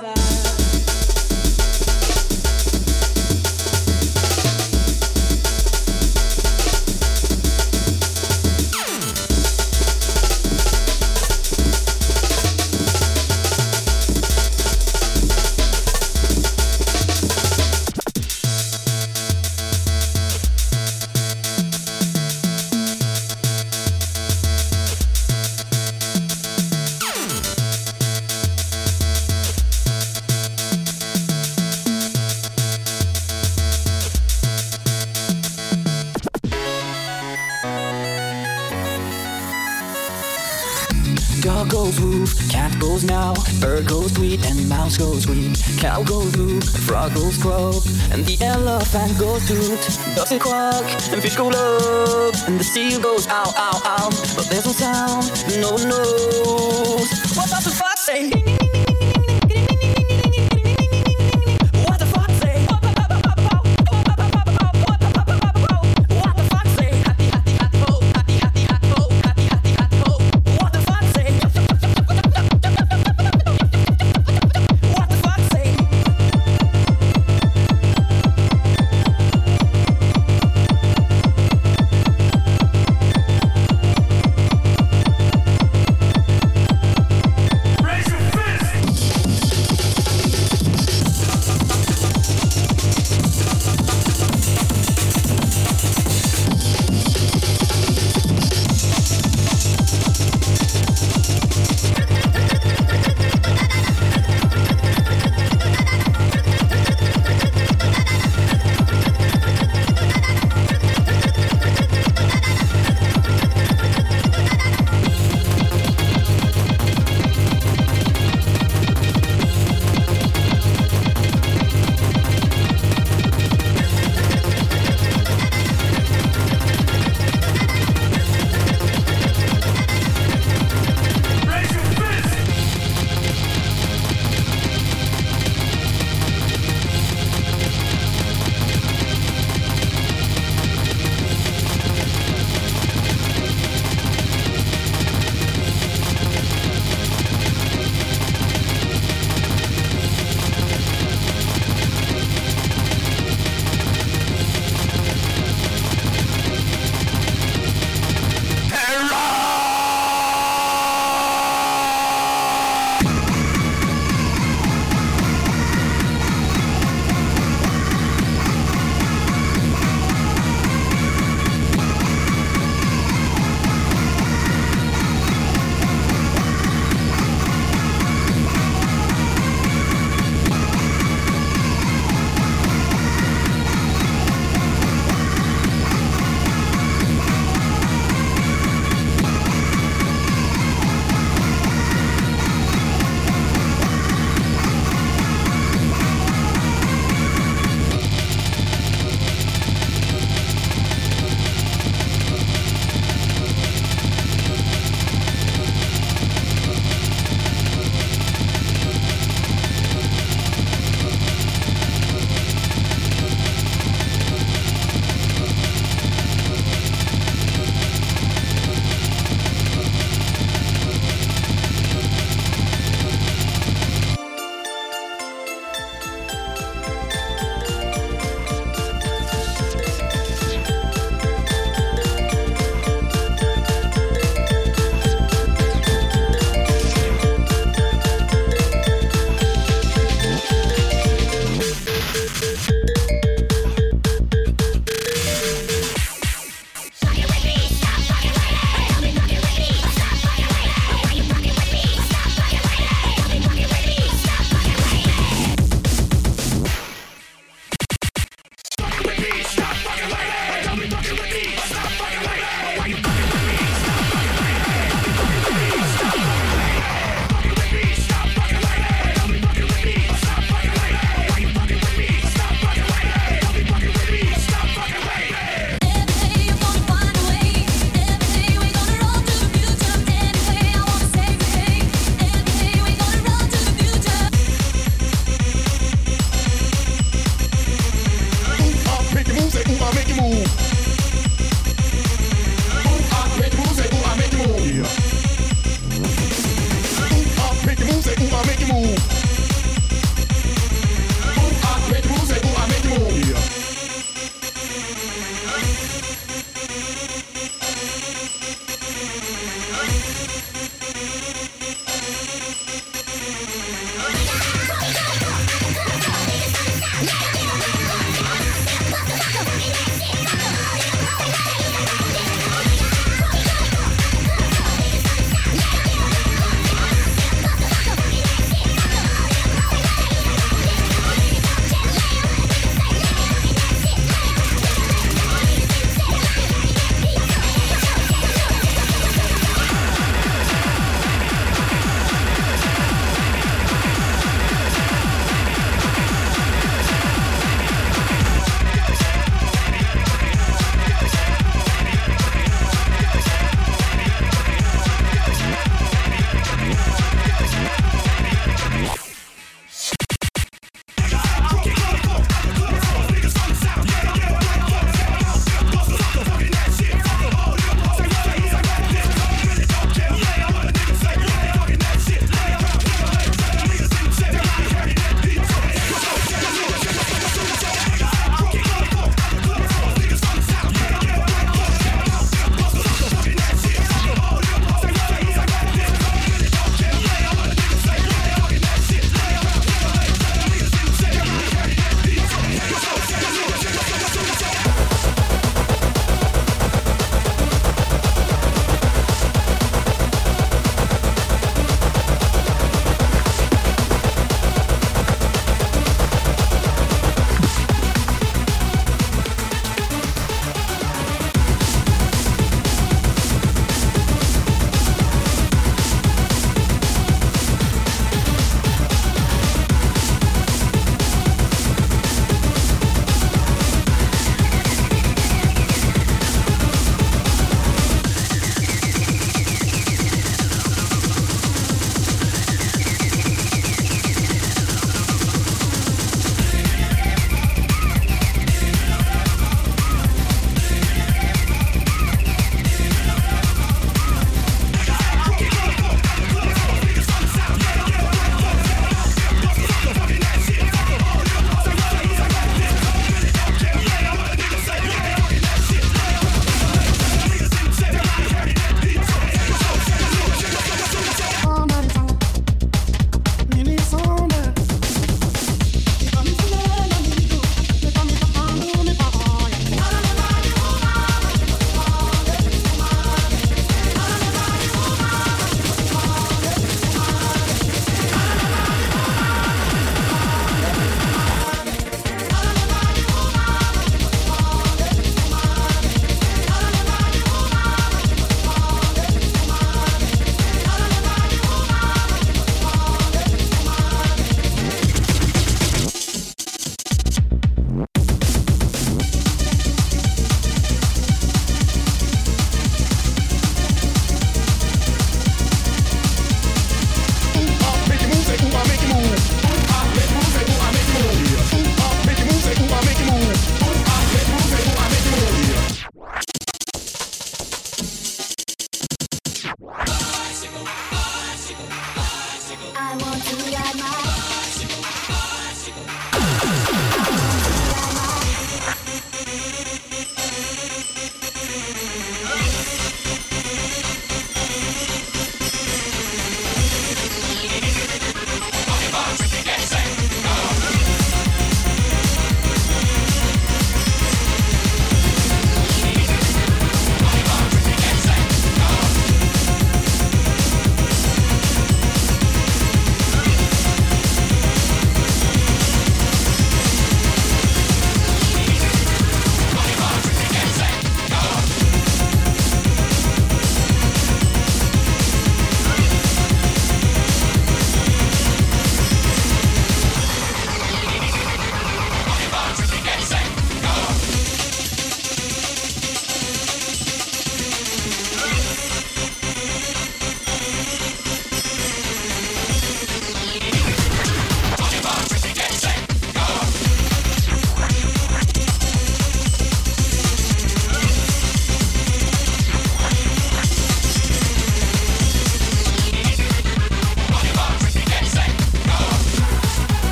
bye. Cow goes loop, frog goes croak, and the elephant goes toot. Ducks and quack, and fish go up, and the seal goes ow, ow, ow. But there's no sound, no one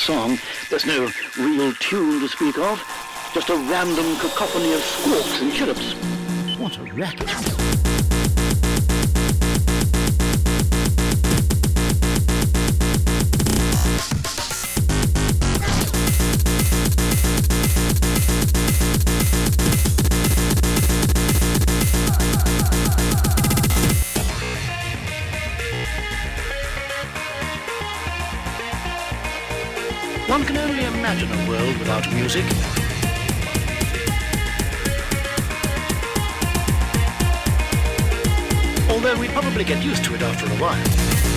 song. There's no real tune to speak of, just a random cacophony of squawks and chirrups. What a racket. Imagine a world without music. Although we'd probably get used to it after a while.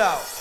Out.